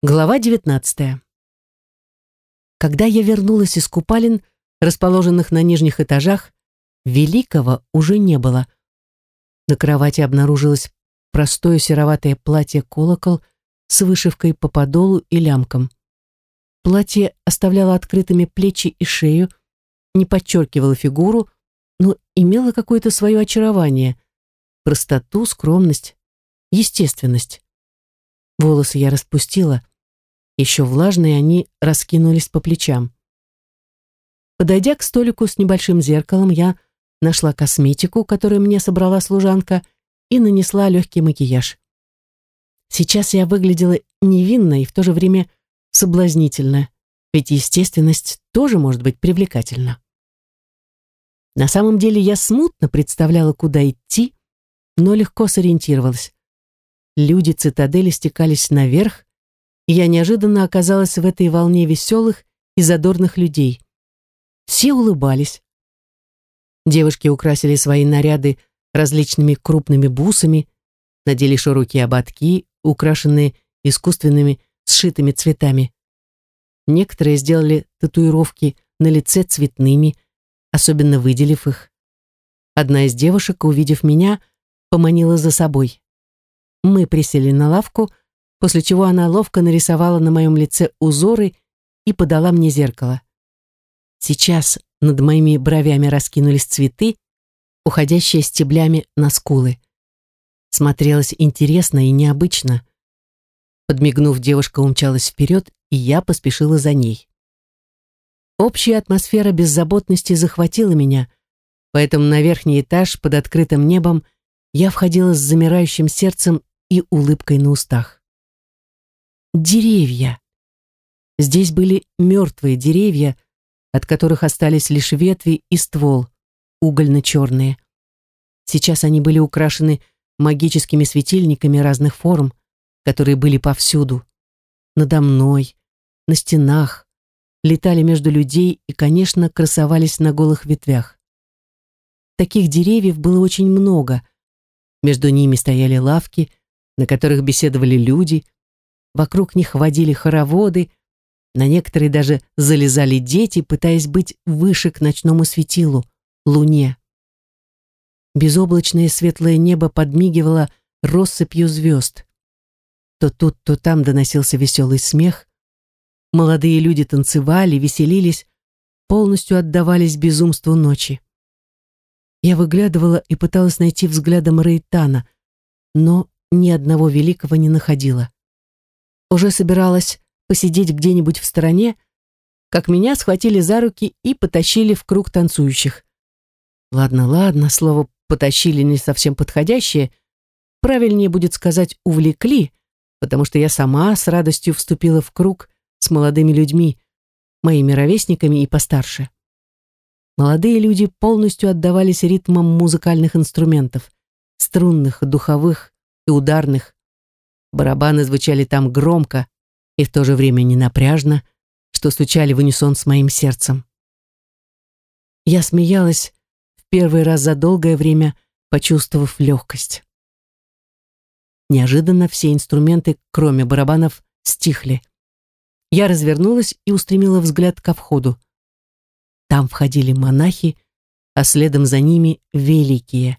Глава 19. Когда я вернулась из купалин, расположенных на нижних этажах, Великого уже не было. На кровати обнаружилось простое сероватое платье-колокол с вышивкой по подолу и лямкам. Платье оставляло открытыми плечи и шею, не подчеркивало фигуру, но имело какое-то свое очарование, простоту, скромность, естественность. Волосы я распустила, еще влажные они раскинулись по плечам. Подойдя к столику с небольшим зеркалом, я нашла косметику, которую мне собрала служанка, и нанесла легкий макияж. Сейчас я выглядела невинно и в то же время соблазнительно, ведь естественность тоже может быть привлекательна. На самом деле я смутно представляла, куда идти, но легко сориентировалась. Люди цитадели стекались наверх, и я неожиданно оказалась в этой волне веселых и задорных людей. Все улыбались. Девушки украсили свои наряды различными крупными бусами, надели широкие ободки, украшенные искусственными сшитыми цветами. Некоторые сделали татуировки на лице цветными, особенно выделив их. Одна из девушек, увидев меня, поманила за собой. Мы присели на лавку, после чего она ловко нарисовала на моем лице узоры и подала мне зеркало. Сейчас над моими бровями раскинулись цветы, уходящие стеблями на скулы. Смотрелось интересно и необычно. Подмигнув, девушка умчалась вперед, и я поспешила за ней. Общая атмосфера беззаботности захватила меня, поэтому на верхний этаж под открытым небом я входила с замирающим сердцем и улыбкой на устах деревья. Здесь были мертвые деревья, от которых остались лишь ветви и ствол, угольно-черные. Сейчас они были украшены магическими светильниками разных форм, которые были повсюду. Надо мной, на стенах, летали между людей и, конечно, красовались на голых ветвях. Таких деревьев было очень много. Между ними стояли лавки, на которых беседовали люди – Вокруг них водили хороводы, на некоторые даже залезали дети, пытаясь быть выше к ночному светилу, луне. Безоблачное светлое небо подмигивало россыпью звезд. То тут, то там доносился веселый смех. Молодые люди танцевали, веселились, полностью отдавались безумству ночи. Я выглядывала и пыталась найти взглядом Рейтана, но ни одного великого не находила уже собиралась посидеть где-нибудь в стороне, как меня схватили за руки и потащили в круг танцующих. Ладно, ладно, слово «потащили» не совсем подходящее. Правильнее будет сказать «увлекли», потому что я сама с радостью вступила в круг с молодыми людьми, моими ровесниками и постарше. Молодые люди полностью отдавались ритмам музыкальных инструментов, струнных, духовых и ударных, Барабаны звучали там громко и в то же время ненапряжно, что стучали в унисон с моим сердцем. Я смеялась в первый раз за долгое время, почувствовав легкость. Неожиданно все инструменты, кроме барабанов, стихли. Я развернулась и устремила взгляд ко входу. Там входили монахи, а следом за ними великие.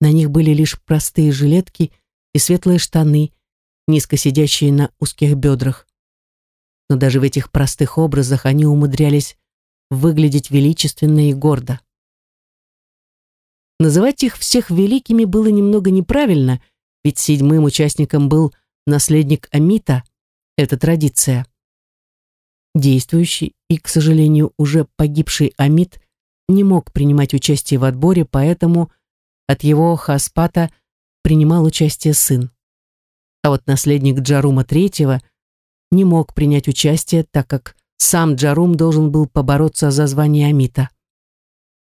На них были лишь простые жилетки и светлые штаны, низко сидящие на узких бедрах. Но даже в этих простых образах они умудрялись выглядеть величественно и гордо. Называть их всех великими было немного неправильно, ведь седьмым участником был наследник Амита, это традиция. Действующий и, к сожалению, уже погибший Амит не мог принимать участие в отборе, поэтому от его хаспата – принимал участие сын. А вот наследник Джарума III не мог принять участие, так как сам Джарум должен был побороться за звание Амита.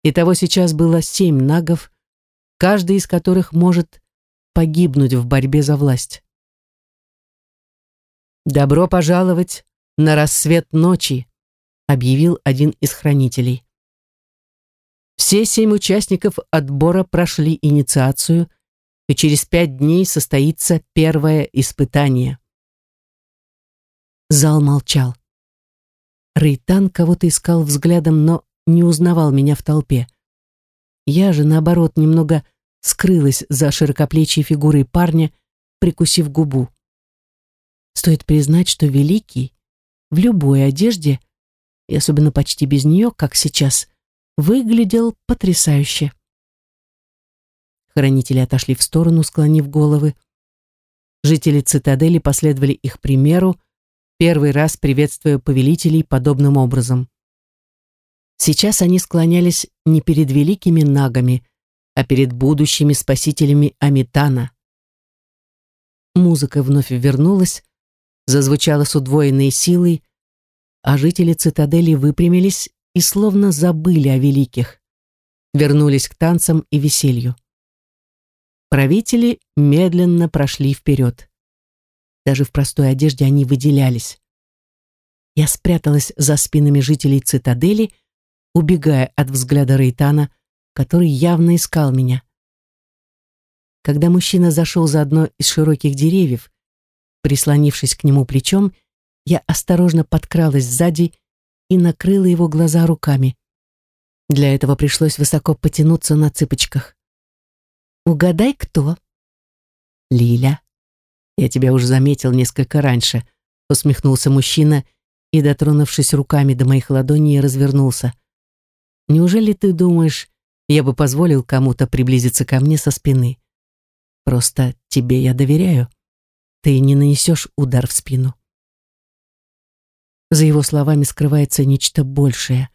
Итого сейчас было семь нагов, каждый из которых может погибнуть в борьбе за власть. «Добро пожаловать на рассвет ночи», объявил один из хранителей. Все семь участников отбора прошли инициацию – и через пять дней состоится первое испытание. Зал молчал. Рейтан кого-то искал взглядом, но не узнавал меня в толпе. Я же, наоборот, немного скрылась за широкоплечьей фигурой парня, прикусив губу. Стоит признать, что Великий в любой одежде, и особенно почти без нее, как сейчас, выглядел потрясающе. Хранители отошли в сторону, склонив головы. Жители цитадели последовали их примеру, первый раз приветствуя повелителей подобным образом. Сейчас они склонялись не перед великими нагами, а перед будущими спасителями Амитана. Музыка вновь вернулась, зазвучала с удвоенной силой, а жители цитадели выпрямились и словно забыли о великих, вернулись к танцам и веселью. Правители медленно прошли вперед. Даже в простой одежде они выделялись. Я спряталась за спинами жителей цитадели, убегая от взгляда Рейтана, который явно искал меня. Когда мужчина зашел за одно из широких деревьев, прислонившись к нему плечом, я осторожно подкралась сзади и накрыла его глаза руками. Для этого пришлось высоко потянуться на цыпочках. Угадай, кто? Лиля. Я тебя уже заметил несколько раньше, усмехнулся мужчина и, дотронувшись руками до моих ладоней, развернулся. Неужели ты думаешь, я бы позволил кому-то приблизиться ко мне со спины? Просто тебе я доверяю. Ты не нанесешь удар в спину. За его словами скрывается нечто большее.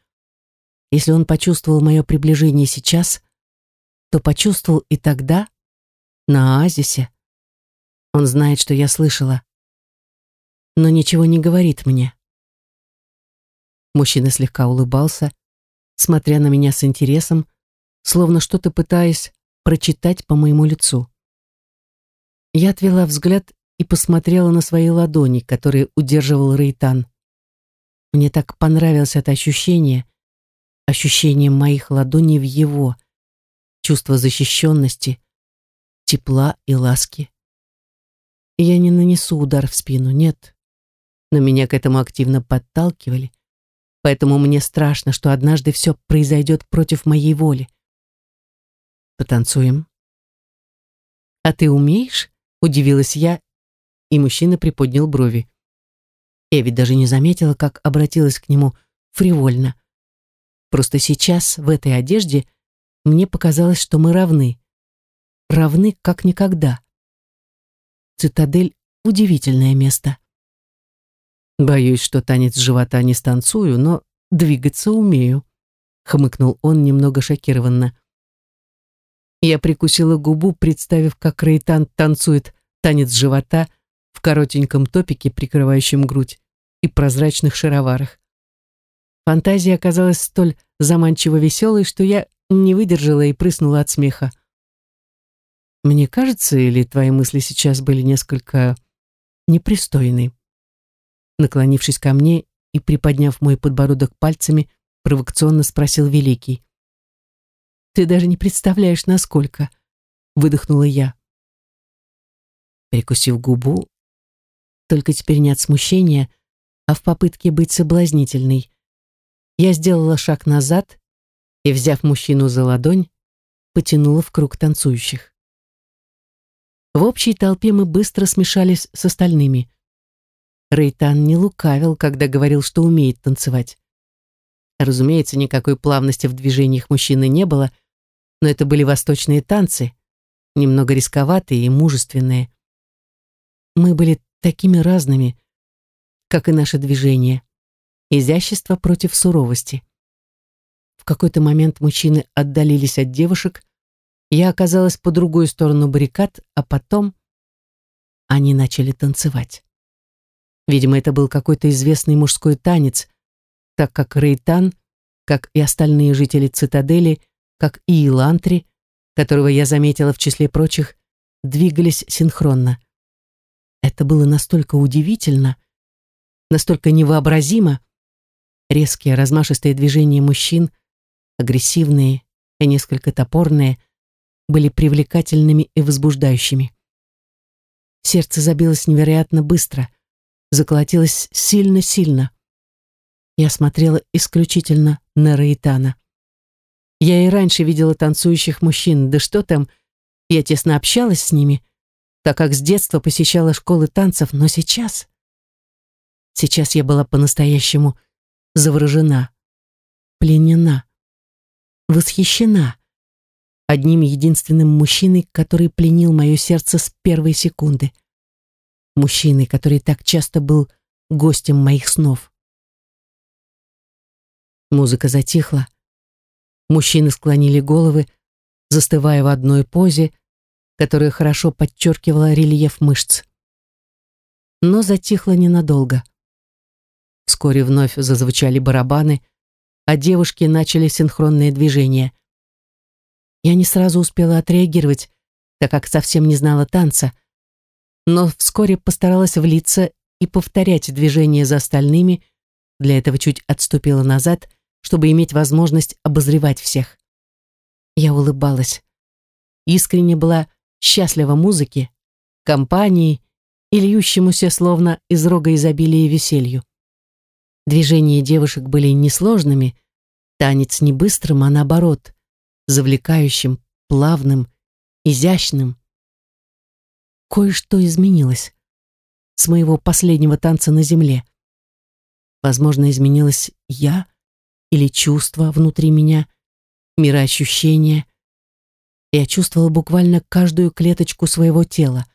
Если он почувствовал мое приближение сейчас, то почувствовал и тогда, на оазисе. Он знает, что я слышала, но ничего не говорит мне. Мужчина слегка улыбался, смотря на меня с интересом, словно что-то пытаясь прочитать по моему лицу. Я отвела взгляд и посмотрела на свои ладони, которые удерживал Рейтан. Мне так понравилось это ощущение, ощущение моих ладоней в его — чувство защищенности, тепла и ласки. я не нанесу удар в спину, нет. Но меня к этому активно подталкивали, поэтому мне страшно, что однажды все произойдет против моей воли. Потанцуем. «А ты умеешь?» — удивилась я, и мужчина приподнял брови. Я ведь даже не заметила, как обратилась к нему фривольно. Просто сейчас, в этой одежде, мне показалось, что мы равны. Равны как никогда. Цитадель — удивительное место. Боюсь, что танец живота не станцую, но двигаться умею, хмыкнул он немного шокированно. Я прикусила губу, представив, как Рейтан танцует танец живота в коротеньком топике, прикрывающем грудь, и прозрачных шароварах. Фантазия оказалась столь заманчиво веселой, что я не выдержала и прыснула от смеха. «Мне кажется, или твои мысли сейчас были несколько непристойны?» Наклонившись ко мне и приподняв мой подбородок пальцами, провокационно спросил Великий. «Ты даже не представляешь, насколько!» — выдохнула я. Прикусив губу, только теперь не от смущения, а в попытке быть соблазнительной, я сделала шаг назад и, взяв мужчину за ладонь, потянула в круг танцующих. В общей толпе мы быстро смешались с остальными. Рейтан не лукавил, когда говорил, что умеет танцевать. Разумеется, никакой плавности в движениях мужчины не было, но это были восточные танцы, немного рисковатые и мужественные. Мы были такими разными, как и наше движение. Изящество против суровости какой-то момент мужчины отдалились от девушек, я оказалась по другую сторону баррикад, а потом они начали танцевать. Видимо, это был какой-то известный мужской танец, так как Рейтан, как и остальные жители цитадели, как и Илантри, которого я заметила в числе прочих, двигались синхронно. Это было настолько удивительно, настолько невообразимо. Резкие размашистые движения мужчин — агрессивные и несколько топорные, были привлекательными и возбуждающими. Сердце забилось невероятно быстро. заколотилось сильно-сильно. Я смотрела исключительно на Раитана. Я и раньше видела танцующих мужчин, да что там, я тесно общалась с ними, так как с детства посещала школы танцев, но сейчас... Сейчас я была по-настоящему заворожена, пленена, восхищена одним единственным мужчиной, который пленил мое сердце с первой секунды. Мужчиной, который так часто был гостем моих снов. Музыка затихла. Мужчины склонили головы, застывая в одной позе, которая хорошо подчеркивала рельеф мышц. Но затихла ненадолго. Вскоре вновь зазвучали барабаны, а девушки начали синхронные движения. Я не сразу успела отреагировать, так как совсем не знала танца, но вскоре постаралась влиться и повторять движения за остальными, для этого чуть отступила назад, чтобы иметь возможность обозревать всех. Я улыбалась. Искренне была счастлива музыке, компании и льющемуся словно из рога изобилия веселью. Движения девушек были несложными, танец не быстрым, а наоборот, завлекающим, плавным, изящным. Кое-что изменилось с моего последнего танца на земле. Возможно, изменилась я или чувство внутри меня, мироощущение. Я чувствовала буквально каждую клеточку своего тела.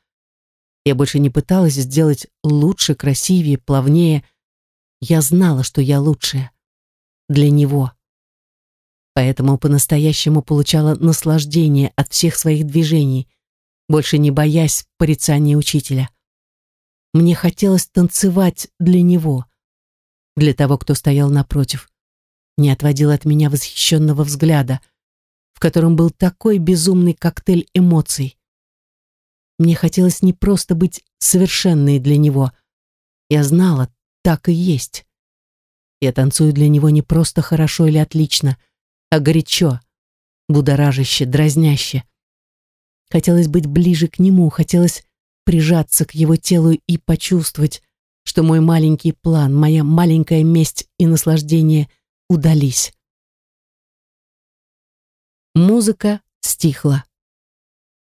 Я больше не пыталась сделать лучше, красивее, плавнее, я знала, что я лучшая. Для него. Поэтому по-настоящему получала наслаждение от всех своих движений, больше не боясь порицания учителя. Мне хотелось танцевать для него, для того, кто стоял напротив, не отводил от меня восхищенного взгляда, в котором был такой безумный коктейль эмоций. Мне хотелось не просто быть совершенной для него. Я знала, так и есть. Я танцую для него не просто хорошо или отлично, а горячо, будоражаще, дразняще. Хотелось быть ближе к нему, хотелось прижаться к его телу и почувствовать, что мой маленький план, моя маленькая месть и наслаждение удались. Музыка стихла.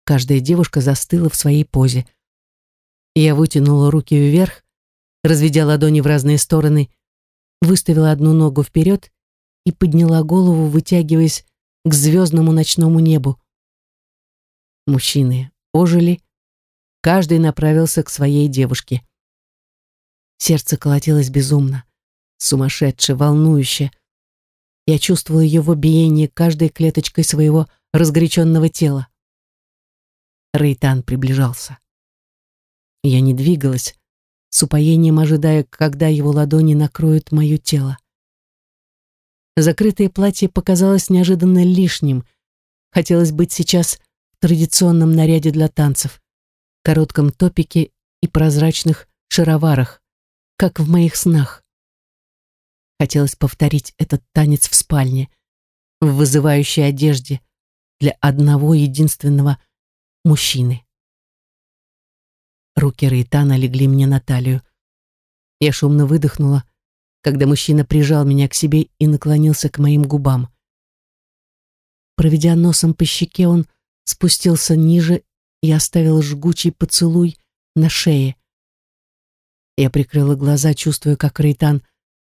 Каждая девушка застыла в своей позе. Я вытянула руки вверх, разведя ладони в разные стороны, выставила одну ногу вперед и подняла голову, вытягиваясь к звездному ночному небу. Мужчины ожили, каждый направился к своей девушке. Сердце колотилось безумно, сумасшедше, волнующе. Я чувствовала его биение каждой клеточкой своего разгоряченного тела. Рейтан приближался. Я не двигалась, с упоением ожидая, когда его ладони накроют мое тело. Закрытое платье показалось неожиданно лишним. Хотелось быть сейчас в традиционном наряде для танцев, коротком топике и прозрачных шароварах, как в моих снах. Хотелось повторить этот танец в спальне, в вызывающей одежде для одного единственного мужчины. Руки Рейтана легли мне на талию. Я шумно выдохнула, когда мужчина прижал меня к себе и наклонился к моим губам. Проведя носом по щеке, он спустился ниже и оставил жгучий поцелуй на шее. Я прикрыла глаза, чувствуя, как Рейтан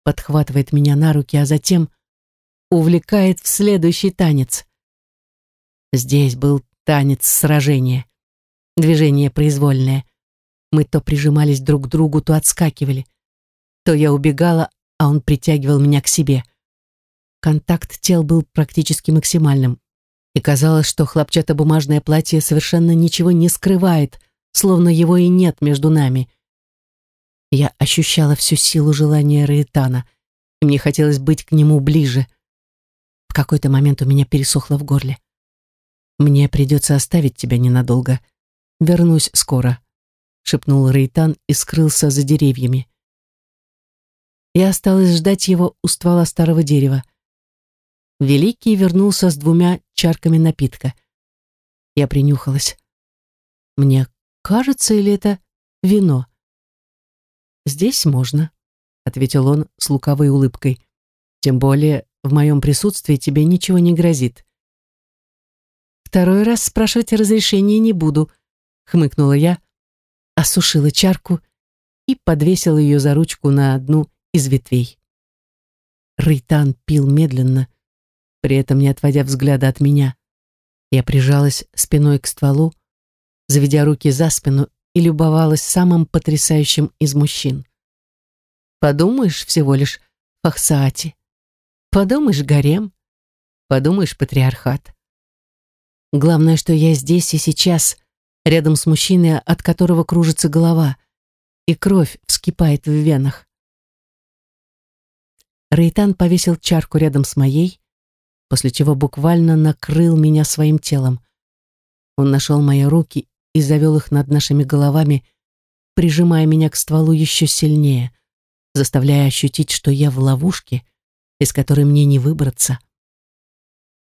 подхватывает меня на руки, а затем увлекает в следующий танец. Здесь был танец сражения. Движение произвольное, мы то прижимались друг к другу, то отскакивали. То я убегала, а он притягивал меня к себе. Контакт тел был практически максимальным. И казалось, что хлопчатобумажное платье совершенно ничего не скрывает, словно его и нет между нами. Я ощущала всю силу желания Раэтана, и мне хотелось быть к нему ближе. В какой-то момент у меня пересохло в горле. «Мне придется оставить тебя ненадолго. Вернусь скоро», шепнул Рейтан и скрылся за деревьями. Я осталась ждать его у ствола старого дерева. Великий вернулся с двумя чарками напитка. Я принюхалась. Мне кажется, или это вино? «Здесь можно», — ответил он с луковой улыбкой. «Тем более в моем присутствии тебе ничего не грозит». «Второй раз спрашивать разрешения не буду», — хмыкнула я, осушила чарку и подвесила ее за ручку на одну из ветвей. Рейтан пил медленно, при этом не отводя взгляда от меня. Я прижалась спиной к стволу, заведя руки за спину и любовалась самым потрясающим из мужчин. Подумаешь всего лишь Фахсаати, подумаешь гарем, подумаешь патриархат. Главное, что я здесь и сейчас, рядом с мужчиной, от которого кружится голова, и кровь вскипает в венах. Рейтан повесил чарку рядом с моей, после чего буквально накрыл меня своим телом. Он нашел мои руки и завел их над нашими головами, прижимая меня к стволу еще сильнее, заставляя ощутить, что я в ловушке, из которой мне не выбраться.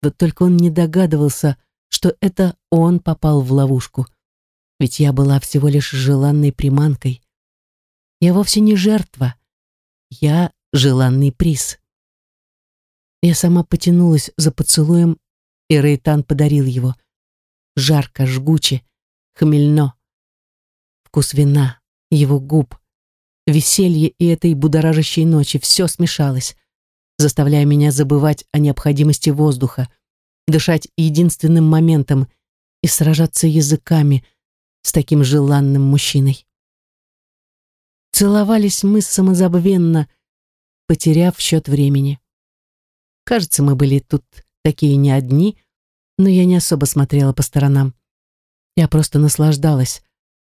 Вот только он не догадывался, что это он попал в ловушку, ведь я была всего лишь желанной приманкой. Я вовсе не жертва, я желанный приз. Я сама потянулась за поцелуем, и Рейтан подарил его. Жарко, жгуче, хмельно. Вкус вина, его губ, веселье и этой будоражащей ночи все смешалось, заставляя меня забывать о необходимости воздуха, дышать единственным моментом и сражаться языками с таким желанным мужчиной. Целовались мы самозабвенно, потеряв счет времени. Кажется, мы были тут такие не одни, но я не особо смотрела по сторонам. Я просто наслаждалась,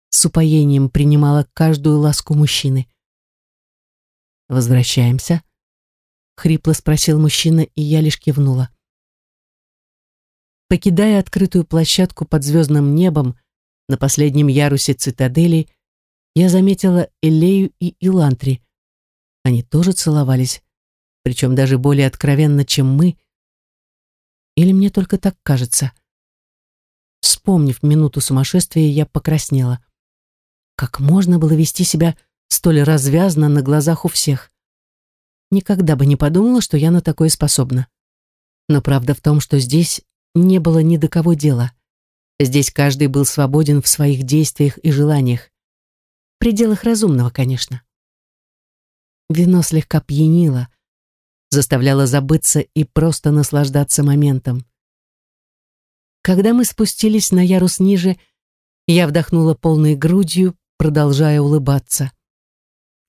с упоением принимала каждую ласку мужчины. «Возвращаемся?» — хрипло спросил мужчина, и я лишь кивнула. Покидая открытую площадку под звездным небом на последнем ярусе цитадели, я заметила Элею и Илантри. Они тоже целовались, причем даже более откровенно, чем мы. Или мне только так кажется? — Вспомнив минуту сумасшествия, я покраснела. Как можно было вести себя столь развязно на глазах у всех? Никогда бы не подумала, что я на такое способна. Но правда в том, что здесь не было ни до кого дела. Здесь каждый был свободен в своих действиях и желаниях. В пределах разумного, конечно. Вино слегка пьянило, заставляло забыться и просто наслаждаться моментом. Когда мы спустились на ярус ниже, я вдохнула полной грудью, продолжая улыбаться.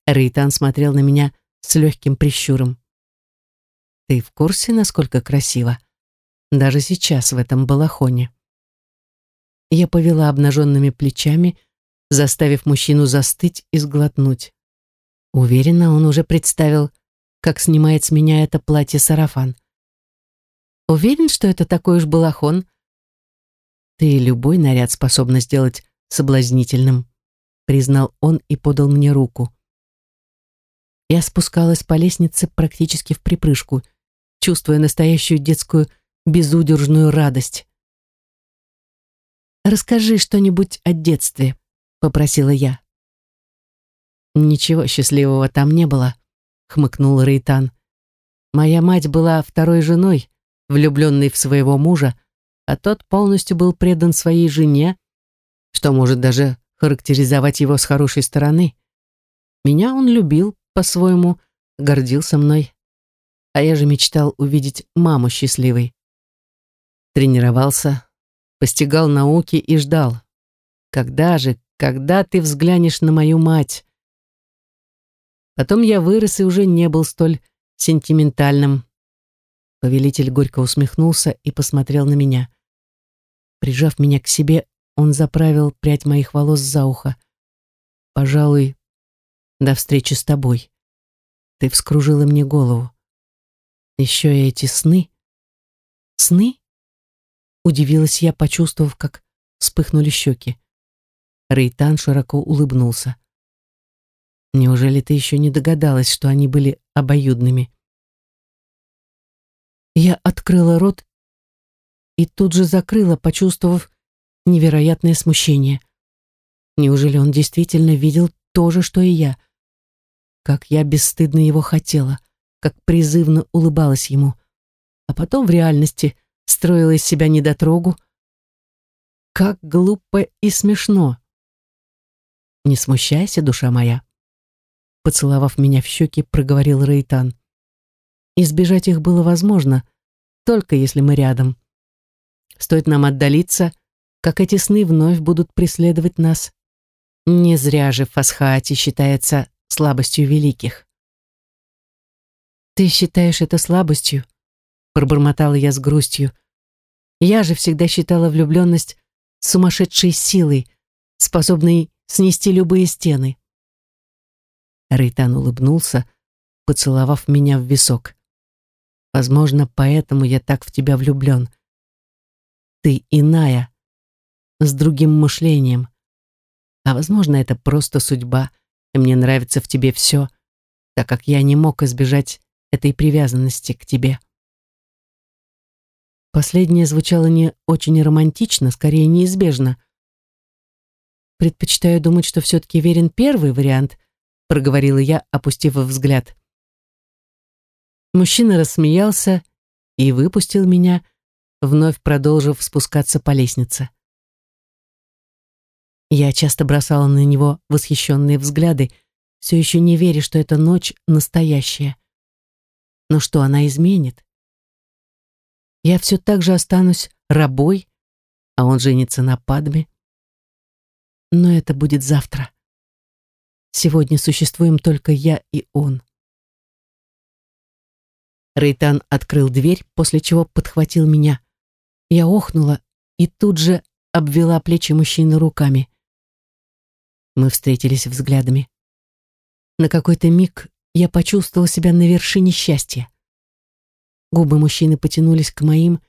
Рейтан смотрел на меня с легким прищуром. «Ты в курсе, насколько красиво? Даже сейчас в этом балахоне». Я повела обнаженными плечами, заставив мужчину застыть и сглотнуть. Уверенно он уже представил, как снимает с меня это платье-сарафан. Уверен, что это такой уж балахон, «Ты любой наряд способна сделать соблазнительным», признал он и подал мне руку. Я спускалась по лестнице практически в припрыжку, чувствуя настоящую детскую безудержную радость. «Расскажи что-нибудь о детстве», — попросила я. «Ничего счастливого там не было», — хмыкнул Рейтан. «Моя мать была второй женой, влюбленной в своего мужа, а тот полностью был предан своей жене, что может даже характеризовать его с хорошей стороны. Меня он любил по-своему, гордился мной, а я же мечтал увидеть маму счастливой. Тренировался, постигал науки и ждал. Когда же, когда ты взглянешь на мою мать? Потом я вырос и уже не был столь сентиментальным. Повелитель горько усмехнулся и посмотрел на меня. Прижав меня к себе, он заправил прядь моих волос за ухо. «Пожалуй, до встречи с тобой. Ты вскружила мне голову. Еще и эти сны». «Сны?» Удивилась я, почувствовав, как вспыхнули щеки. Рейтан широко улыбнулся. «Неужели ты еще не догадалась, что они были обоюдными?» Я открыла рот и тут же закрыла, почувствовав невероятное смущение. Неужели он действительно видел то же, что и я? как я бесстыдно его хотела, как призывно улыбалась ему, а потом в реальности строила из себя недотрогу. Как глупо и смешно. «Не смущайся, душа моя», — поцеловав меня в щеки, проговорил Рейтан. Избежать их было возможно, только если мы рядом. Стоит нам отдалиться, как эти сны вновь будут преследовать нас. Не зря же в Фасхаате считается слабостью великих. «Ты считаешь это слабостью?» Пробормотала я с грустью. Я же всегда считала влюбленность сумасшедшей силой, способной снести любые стены. Рейтан улыбнулся, поцеловав меня в висок. Возможно, поэтому я так в тебя влюблен. Ты иная, с другим мышлением. А возможно, это просто судьба, и мне нравится в тебе все, так как я не мог избежать этой привязанности к тебе. Последнее звучало не очень романтично, скорее неизбежно. «Предпочитаю думать, что все-таки верен первый вариант», проговорила я, опустив взгляд. Мужчина рассмеялся и выпустил меня, вновь продолжив спускаться по лестнице. Я часто бросала на него восхищенные взгляды, все еще не веря, что эта ночь настоящая. Но что она изменит? Я все так же останусь рабой, а он женится на Падме. Но это будет завтра. Сегодня существуем только я и он. Рейтан открыл дверь, после чего подхватил меня. Я охнула и тут же обвела плечи мужчины руками. Мы встретились взглядами. На какой-то миг я почувствовала себя на вершине счастья. Губы мужчины потянулись к моим,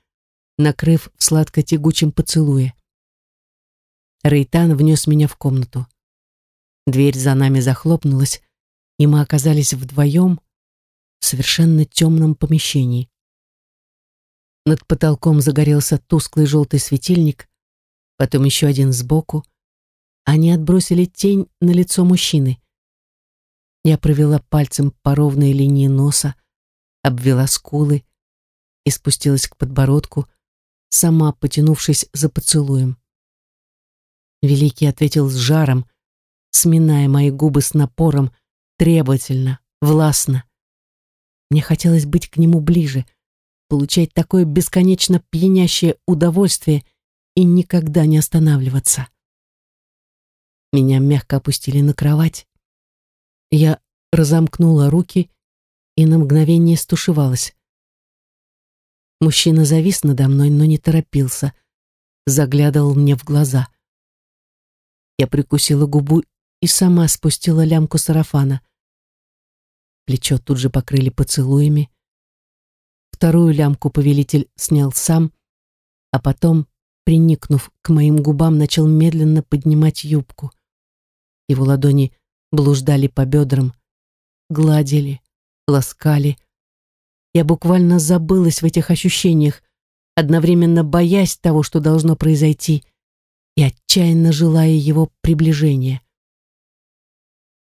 накрыв в сладко-тягучем поцелуе. Рейтан внес меня в комнату. Дверь за нами захлопнулась, и мы оказались вдвоем в совершенно темном помещении. Над потолком загорелся тусклый желтый светильник, потом еще один сбоку. Они отбросили тень на лицо мужчины. Я провела пальцем по ровной линии носа, обвела скулы и спустилась к подбородку, сама потянувшись за поцелуем. Великий ответил с жаром, сминая мои губы с напором, требовательно, властно. Мне хотелось быть к нему ближе, получать такое бесконечно пьянящее удовольствие и никогда не останавливаться. Меня мягко опустили на кровать. Я разомкнула руки и на мгновение стушевалась. Мужчина завис надо мной, но не торопился, заглядывал мне в глаза. Я прикусила губу и сама спустила лямку сарафана. Плечо тут же покрыли поцелуями. Вторую лямку повелитель снял сам, а потом, приникнув к моим губам, начал медленно поднимать юбку. Его ладони блуждали по бедрам, гладили, ласкали. Я буквально забылась в этих ощущениях, одновременно боясь того, что должно произойти, и отчаянно желая его приближения.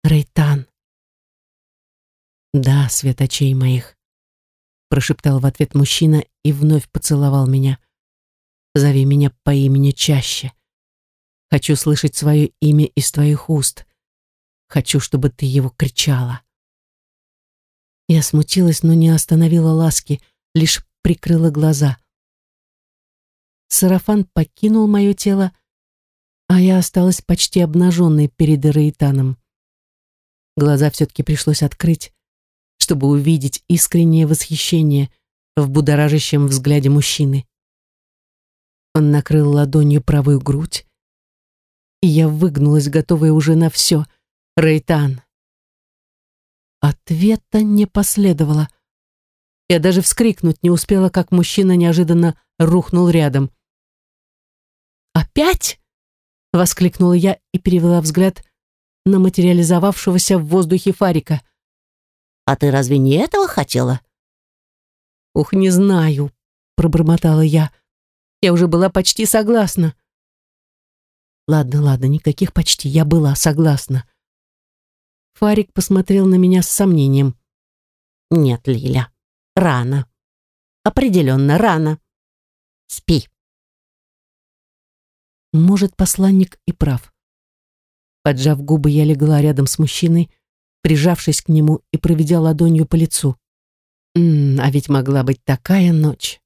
Рейтан. «Да, светочей моих», — прошептал в ответ мужчина и вновь поцеловал меня. «Зови меня по имени чаще. Хочу слышать свое имя из твоих уст. Хочу, чтобы ты его кричала». Я смутилась, но не остановила ласки, лишь прикрыла глаза. Сарафан покинул мое тело, а я осталась почти обнаженной перед Рейтаном. Глаза все-таки пришлось открыть, чтобы увидеть искреннее восхищение в будоражащем взгляде мужчины. Он накрыл ладонью правую грудь, и я выгнулась, готовая уже на все. Рейтан. Ответа не последовало. Я даже вскрикнуть не успела, как мужчина неожиданно рухнул рядом. «Опять?» — воскликнула я и перевела взгляд на материализовавшегося в воздухе фарика. «А ты разве не этого хотела?» «Ух, не знаю», — пробормотала я. «Я уже была почти согласна». «Ладно, ладно, никаких почти, я была согласна». Фарик посмотрел на меня с сомнением. Нет, Лиля, рано. Определенно рано. Спи. Может, посланник и прав. Поджав губы, я легла рядом с мужчиной, прижавшись к нему и проведя ладонью по лицу. М -м, а ведь могла быть такая ночь.